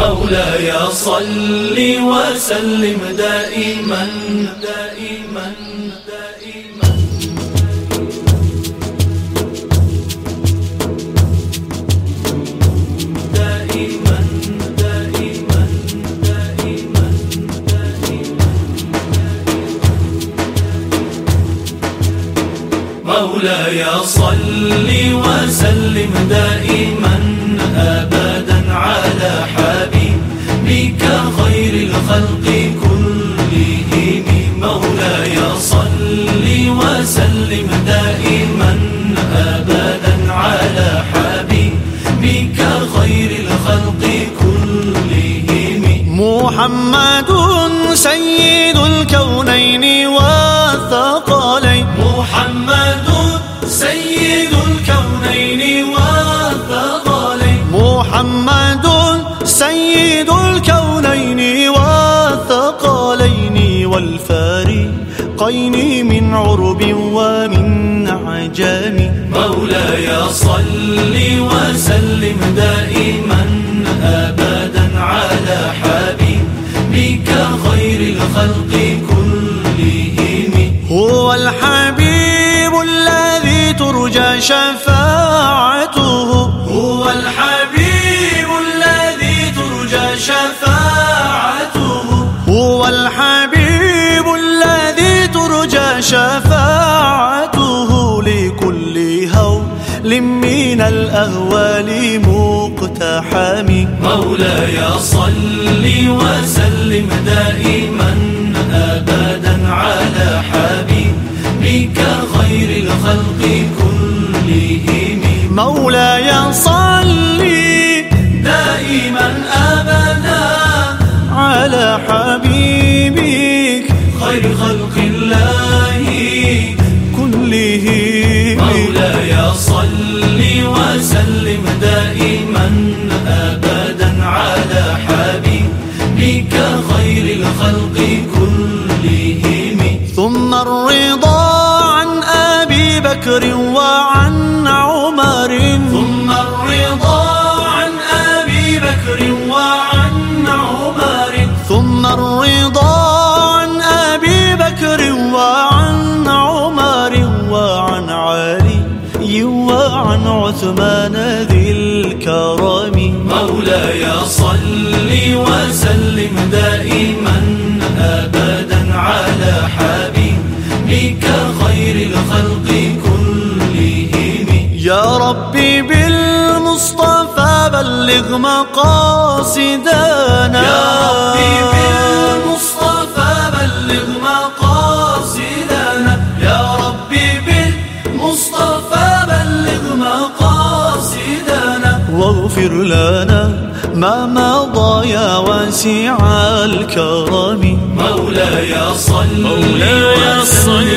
مولاي صل وسلم دائما دائما دائما دائما دائما دائما مولاي صل وسلم دائما. الخلق كلهم مولاي. صل وسلم دائما ابدا على حبيبك خير الخلق كلهم. محمد سيد الكونين والثقلين. محمد سيد الكونين والثقلين. محمد سيد الكونين والفارقين من عرب ومن عجم مولاي صل وسلم دائما أبدا على حبيبك خير الخلق كلهم. هو الحبيب الذي ترجى شفاعته. هو الحبيب الذي ترجى شفاعته. هو الحبيب من الأهوال مقتحم. مولاي صل وسلم دائما أبدا على حبيبك خير الخلق كلهم. مولاي ابدا على حبيبك خير الخلق كلهم. ثم الرضا عن أبي بكر وعن وعن عثمان ذي الكرم. مولاي صل وسلم دائما أبدا على حبيبك خير الخلق كلهم. يا ربي بالمصطفى بلغ مقاصدنا واغفر لنا ما مضى يا واسع الكرم. مولاي صل مولاي صل